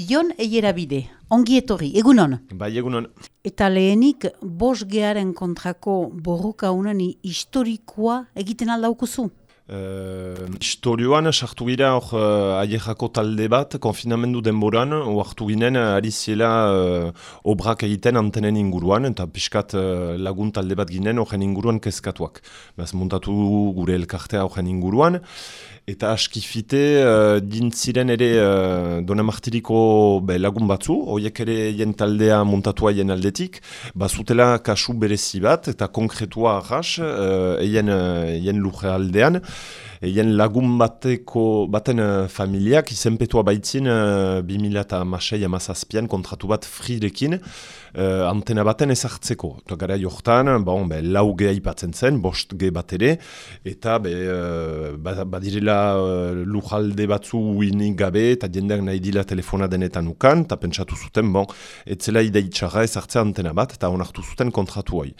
Ion Eierabide, ongi etorri, egunon? Bai, egunon. Eta lehenik, bos gearen kontrako borroka unani historikoa egiten aldaukuzu? Uh, historioan, sartu gira hor uh, aiexako talde bat, konfinamendu denboran, hartu ginen uh, ari ziela uh, obrak egiten antenen inguruan, eta pixkat uh, lagun talde bat ginen horren inguruan kezkatuak. Bez, montatu gure elkartea horren inguruan, eta askifite uh, dintziren ere uh, Donamartiriko be, lagun batzu, horiek ere jen taldea montatua jen aldetik, bazutela kasu berezi bat, eta konkretua arras, uh, eien, uh, luje aldean, eien lagun bateko, baten uh, familiak izenpetua baitzin uh, 2006 amazazpian kontratu bat frirekin, uh, antena baten ezartzeko. Eta gara jortan, bon, be, lau geha ipatzen zen, bost ge bat ere, eta be, uh, badirela uh, lujalde batzu uinik gabe, eta jendeak nahi dila telefona denetan ukan, eta pentsatu zuten, bon, etzela ideitxarra ezartzea antena bat, eta onartu zuten kontratu hori.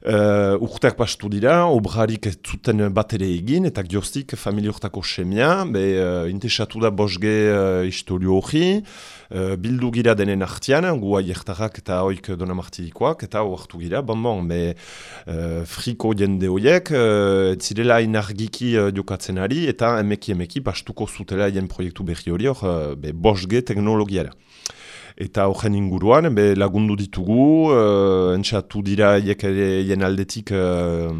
Uh, urteak pastu dira, obrarik ez zuten bat ere egin, eta gioztik familiortako semia, be, uh, intesatu da bosge uh, historio hori, uh, bildu gira denen artian, gua jertarrak eta hoik dona martirikoak, eta oartu gira, bon, bon, be, uh, friko jende horiek, uh, zirela inargiki uh, jokatzen ari, eta emeki emeki pastuko zutela jen proiektu berri hori hor, uh, be, bosge teknologiara eta horren inguruan, be, lagundu ditugu, uh, entxatu dira jen aldetik uh,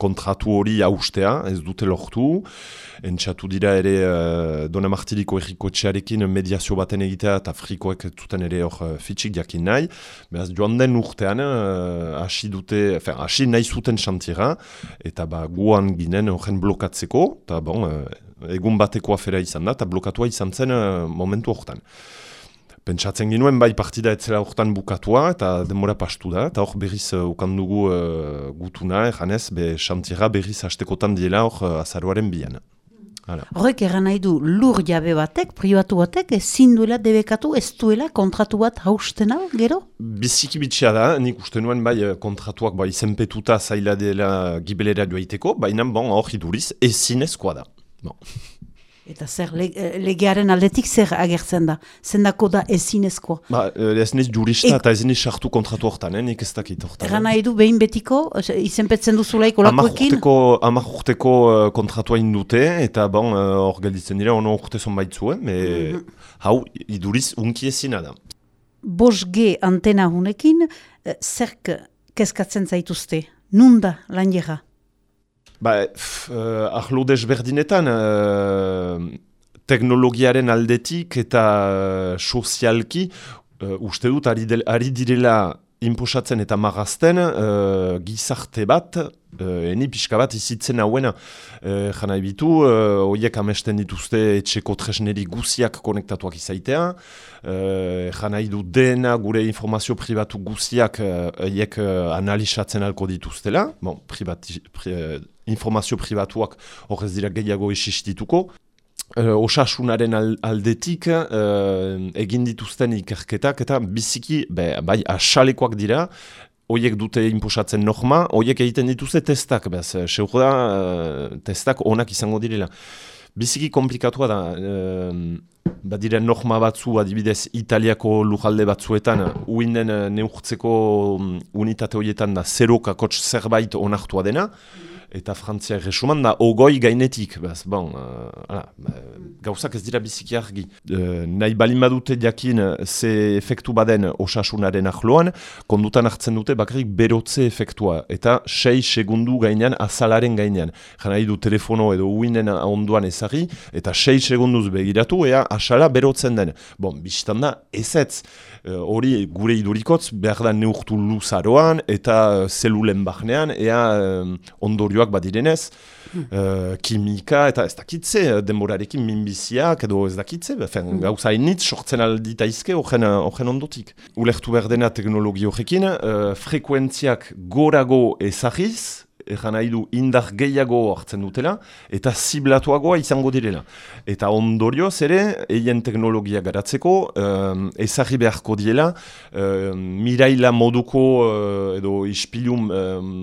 kontratu hori haustea, ez dute lortu, entxatu dira ere uh, Dona Martiriko erriko txearekin mediazio baten egitea eta frikoek zuten ere hor uh, fitxik jakin nahi, behaz joan den urtean, hasi uh, dute, hasi nahi zuten xantira, eta ba, guan ginen horren blokatzeko, eta bon, uh, egun bateko afera izan da, eta blokatua izan zen uh, momentu horretan. Pentsatzen ginuen bai partida etzela horretan bukatua eta denbora pastu da, eta hor berriz uh, ukandugu uh, gutuna, eranez, be xantira berriz hastekotan diela hor uh, azaruaren bian. Horrek eran nahi du lur jabe batek, pribatu batek, ezin duela debekatu, ez duela kontratu bat haustena, gero? Biziki bitxea da, nik uste nuen bai kontratuak bai izenpetuta zaila dela gibelera duaiteko, baina bon, hor iduriz ezin ezkoa da. Bon. Eta zer, eh, legearen aldetik zer agertzen da? Zendako da ezinezkoa? Ba, eh, ez niz jurista eta ez niz sartu kontratu hortan, eh? nik ez dakit hortan. Eran nahi du behin betiko, izenpetzen duzulaik olakoekin? Amak urteko kontratua indute, eta bon, hor uh, gelditzen dira, ono urte zonbaitzue, me, mm -hmm. hau, iduriz, unki ezina da. Bos G antena hunekin, zerk kezkatzen zaituzte? Nunda lan jera? Ba, uh, ahlo desberdinetan, uh, teknologiaren aldetik eta uh, sozialki, uh, uste dut, ari, ari direla imposatzen eta magazten uh, gizarte bat, uh, eni pixka bat izitzen hauena. Uh, jana ebitu, uh, oiek amesten dituzte etxeko tresneri guziak konektatuak izaitea, uh, jana idu dena gure informazio pribatu guziak oiek uh, uh, analizatzen alko dituztela, bon, pri, informazio pribatuak horrez dira gehiago esistituko, uh, osasunaren aldetik uh, egin dituzten ikerketak eta biziki be, bai asalekoak dira, Oiek dute inposatzen norma, oiek egiten dituzte testak, bez, seur da, uh, testak onak izango direla. Biziki komplikatua da, uh, badire norma batzu, adibidez, italiako lujalde batzuetan, uinen neurtzeko um, unitate horietan da, zero kakotx zerbait onartua dena, eta Frantzia resuman da ogoi gainetik, bez, bon, uh, ala, gauzak ez dira biziki argi. Uh, nahi balin badute jakin ze efektu baden osasunaren ahloan, kondutan hartzen dute bakarrik berotze efektua, eta 6 segundu gainean azalaren gainean. Jana du telefono edo uinen onduan ezari, eta 6 segunduz begiratu, ea asala berotzen den. Bon, biztan da, ezetz, hori uh, gure idurikotz behar da neurtu luzaroan, eta zelulen bahnean, ea um, ondorioa badirenez, hmm. uh, kimika eta ez dakitze, eh, denborarekin minbiziak edo ez dakitze, befen, hmm. gauza initz sortzen aldita izke horren ondotik. Ulertu berdena teknologi horrekin, uh, frekuentziak gorago ezagiz, egan nahi du indar gehiago hartzen dutela, eta ziblatuagoa izango direla. Eta ondorioz ere, eien teknologia garatzeko, um, ezagri beharko diela, um, miraila moduko, uh, edo ispilum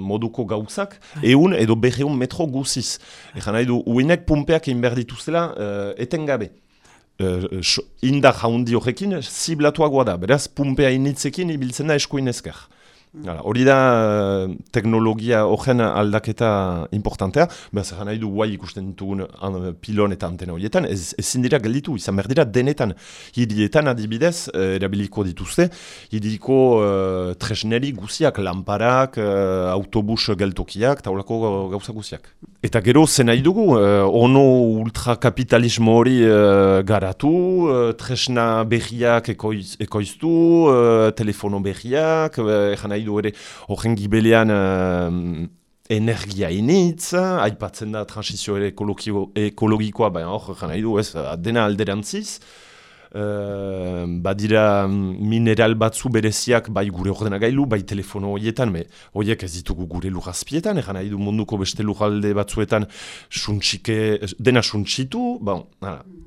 moduko gauzak, eun edo berreun metro guziz. Egan nahi du, uinek pumpeak egin behar dituzela, uh, etengabe. uh, indar jaundi horrekin ziblatuagoa da. Beraz, pumpea initzekin ibiltzen da eskuin ezker. Hori da uh, teknologia horren aldaketa importantea, behar zer nahi du guai ikusten ditugun uh, pilon eta antena horietan, ez, dira gelditu, izan behar denetan. Hirietan adibidez, uh, erabiliko dituzte, hiriko uh, tresneri guziak, lamparak, uh, autobus geltokiak, taulako gauza guziak. Eta gero, zen nahi dugu, uh, ono ultrakapitalismo hori uh, garatu, uh, tresna berriak ekoiz, ekoiztu, uh, telefono berriak, uh, du ere horren gibelean uh, energia initz, aipatzen da transizio ere ekologikoa, baina hor, nahi du ez, dena alderantziz, Uh, badira mineral batzu bereziak bai gure ordenagailu, bai telefono horietan, me ez ditugu gure lujazpietan, egan nahi du munduko beste lujalde batzuetan suntxike, dena suntxitu, bon,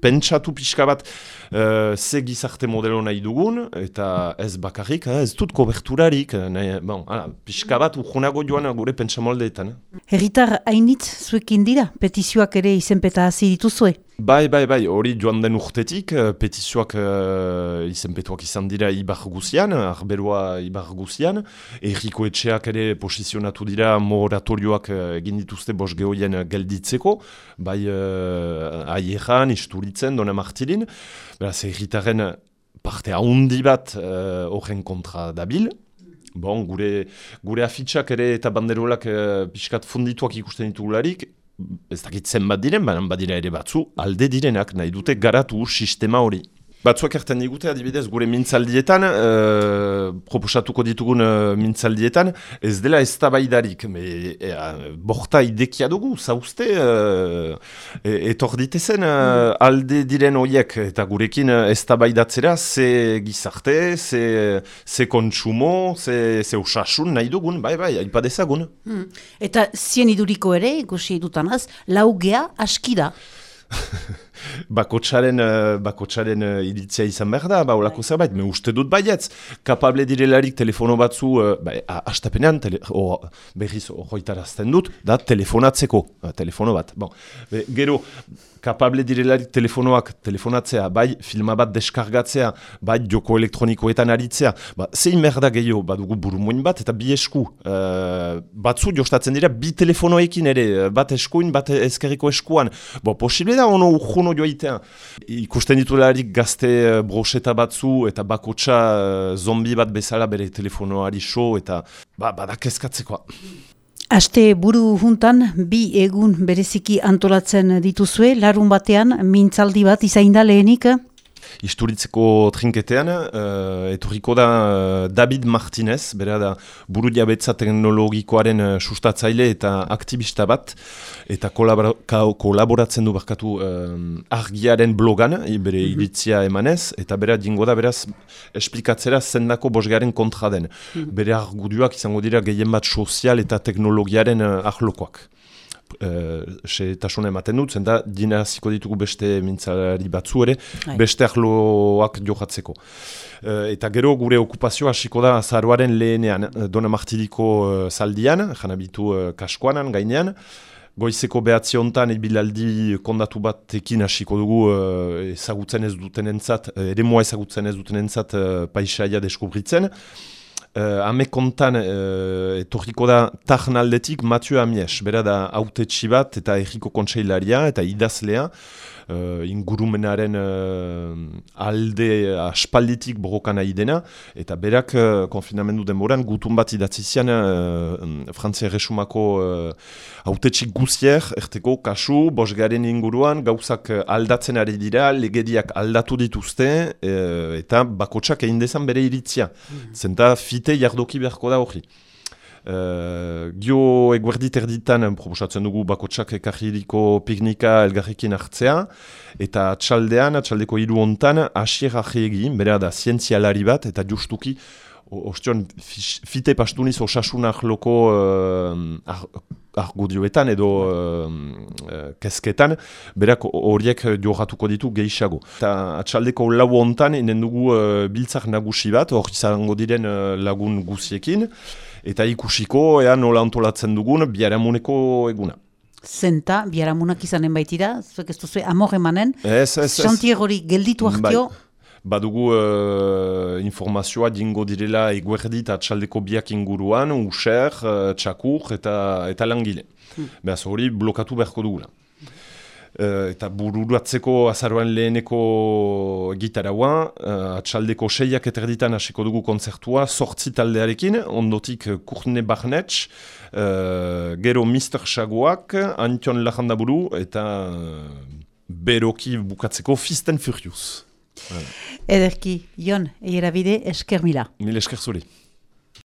pentsatu pixka bat uh, ze gizarte modelo nahi dugun, eta ez bakarrik, eh, ez dut koberturarik, nahi, bon, ala, pixka bat urgunago joan gure pentsamoldeetan. Eh. Herritar hainitz zuekin dira, petizioak ere izenpeta hasi dituzue? Bai, bai, bai, hori joan den urtetik, uh, petizioak uh, izenpetuak izan dira ibar guzian, arberoa ibar guzian, erriko etxeak ere posizionatu dira moratorioak uh, egin dituzte bos gehoien gelditzeko, bai uh, aieran, isturitzen, dona martirin, beraz erritaren parte handi bat horren uh, kontra dabil, Bon, gure, gure afitxak ere eta banderolak uh, pixkat fundituak ikusten ditugularik, ez dakit zenbat diren, baina badira ere batzu, alde direnak nahi dute garatu sistema hori. Batzuak erten digute, adibidez, gure mintzaldietan, uh, proposatuko ditugun uh, mintzaldietan, ez dela ez tabaidarik, e, e, borta idekia dugu, zauzte, uh, e, etor ditezen uh, alde diren horiek, eta gurekin ez tabaidatzera, ze gizarte, ze, ze kontsumo, ze, ze usasun nahi dugun, bai, bai, aipadezagun. Hmm. Eta zien iduriko ere, ikusi dutanaz, laugea askida. bakotsaren uh, bakotsaren uh, iritzia izan behar da, ba, olako zerbait, me uste dut baietz, kapable direlarik telefono batzu, uh, ba, astapenean, tele, oh, berriz horretarazten dut, da telefonatzeko, telefono bat. Bon. Be, gero, kapable direlarik telefonoak telefonatzea, bai filma bat deskargatzea, bai joko elektronikoetan aritzea, ba, zein merda gehiago, badugu burumoin bat, eta bi esku. Uh, batzu jostatzen dira, bi telefonoekin ere, bat eskuin, bat ezkerriko eskuan. Bo, posible da, ono urjuno joaitea. Ikusten ditularik gazte uh, broseta batzu, eta bakotsa uh, zombi bat bezala bere telefonoari so, eta ba, badak ezkatzekoa. Aste buru juntan bi egun bereziki antolatzen dituzue, larun batean mintzaldi bat izainda lehenik? Isturitzeko trinketean, uh, etorriko da uh, David Martinez, bera da buru diabetza teknologikoaren uh, sustatzaile eta aktivista bat, eta kolaboratzen du barkatu uh, argiaren blogan, bere mm -hmm. iritzia emanez, eta bera dingo da beraz esplikatzera zendako bosgaren kontra den. Mm -hmm. Bere argudioak izango dira gehien bat sozial eta teknologiaren uh, ahlokoak se uh, tasuna ematen dut, zenta dina ziko ditugu beste mintzalari batzu ere, Hai. beste ahloak johatzeko. Uh, eta gero gure okupazioa hasiko da zaruaren lehenean, uh, dona martiriko zaldian, janabitu kaskoanan, gainean, Goizeko behatzi honetan ibilaldi kondatu batekin hasiko dugu ezagutzen ez duten entzat, ere moa ezagutzen ez duten entzat uh, paisaia deskubritzen. Uh, Hame kontan uh, etorriko da tarnaldetik Mathieu Amies, bera da haute bat eta erriko kontseilaria eta idazlea. Uh, ingurumenaren uh, alde aspalditik borrokan nahi dena. Eta berak uh, konfinamendu denboran gutun bat idatzizian uh, Frantzia Resumako haute uh, guzier, erteko kasu, bosgaren inguruan gauzak aldatzen ari dira, legediak aldatu dituzte eta bakotsak egin dezan bere iritzia. Mm Zenta fite jardoki beharko da hori. Uh, gio eguerdit erditan proposatzen dugu bakotsak ekarriko piknika elgarrekin hartzea eta txaldean, txaldeko hiru hontan asier egin, bera da zientzialari bat eta justuki ostion fite pastuniz osasunak loko uh, argudioetan edo uh, kesketan, berak horiek johatuko ditu gehiago. Eta atxaldeko lau hontan, inen dugu uh, biltzak nagusi bat, hori izango diren uh, lagun guziekin, eta ikusiko, ea nola antolatzen dugun, biaramuneko eguna. zenta, biaramunak izanen baitira, zuek ez duzu amor emanen, ez. Santiagori gelditu Bai. Badugu uh, informazioa dingo direla eguerdi eta txaldeko biak inguruan, user, uh, txakur eta, eta langile. Hmm. Beaz hori blokatu beharko dugula. Uh, eta bururatzeko azaroan leheneko gitaraua, uh, atxaldeko seiak eterditan hasiko dugu kontzertua, sortzi taldearekin, ondotik Kurne Barnetx, uh, gero Mr. Shagoak, Antion Lajandaburu eta uh, beroki bukatzeko Fisten Furious. Ederki, Jon, eierabide esker mila. Mil esker zuri.